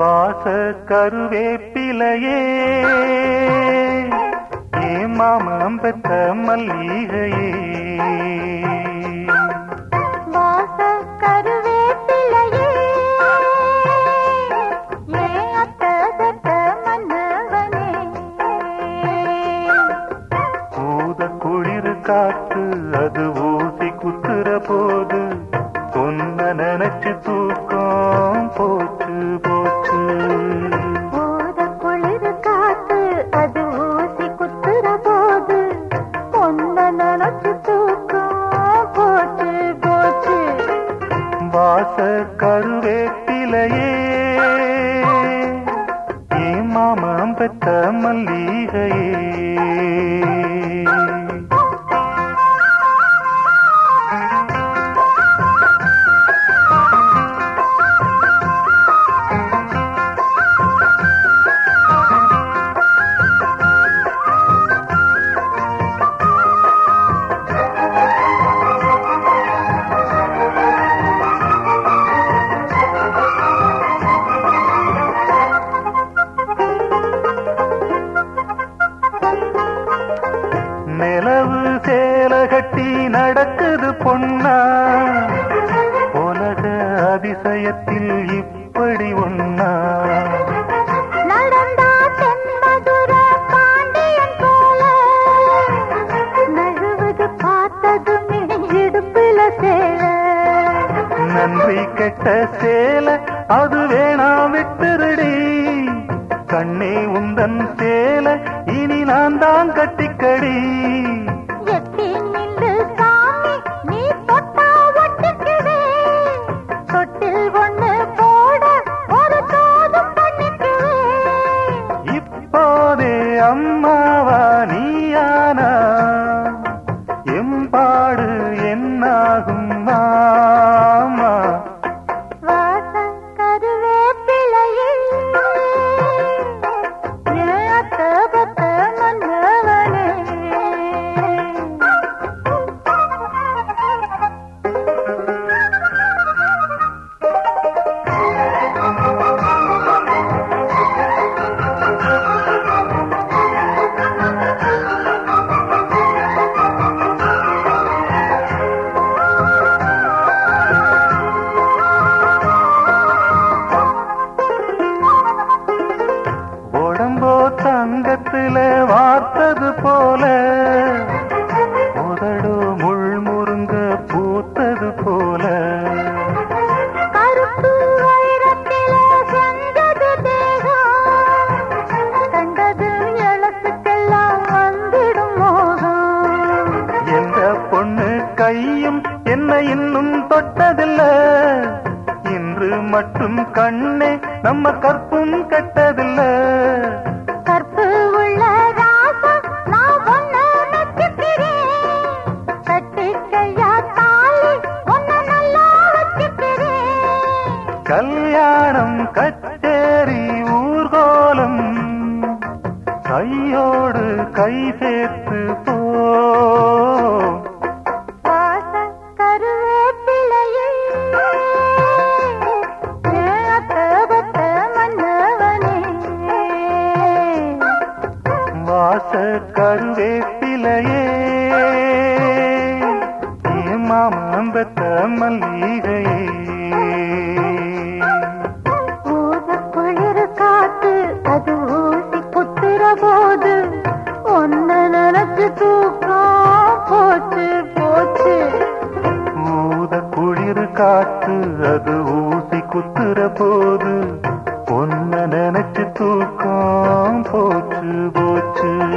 வாச கருவேப்பிலையே மாமம் பெத்த மல்லிகையே. காத்து அது ஊசி குத்துற போது பொன்ன நினைச்சு தூக்கம் போச்சு போச்சு. மாமம் பெத்த நிலவு சேல கட்டி நடக்குது பொன்னா. உலக அதிசயத்தில் இப்படி ஒன்னா. நன்றி கெட்ட சேல அது வேணா விட்டுருடி. கண்ணே உந்தன் சேல இனி நான் தான் கட்டிக்கடி. மட்டும் கண்ணே நம்ம கற்பும் கெட்டதில்ல. கற்பு உள்ள கல்யாணம் கச்சேரி ஊர்கோலம் கையோடு கை சேர்த்து போ. கருவேப்பிலையே. மாமம் பெத்த மல்லிகையே. காத்து அது ஊசி குத்துற போது ஒன்னு நினைச்சு தூக்கம் போச்சு போச்சு. ஊத குளிர் காத்து அது ஊசி குத்துற போது ஒன்னு நினைச்சு தூக்கம் போச்சு போச்சு.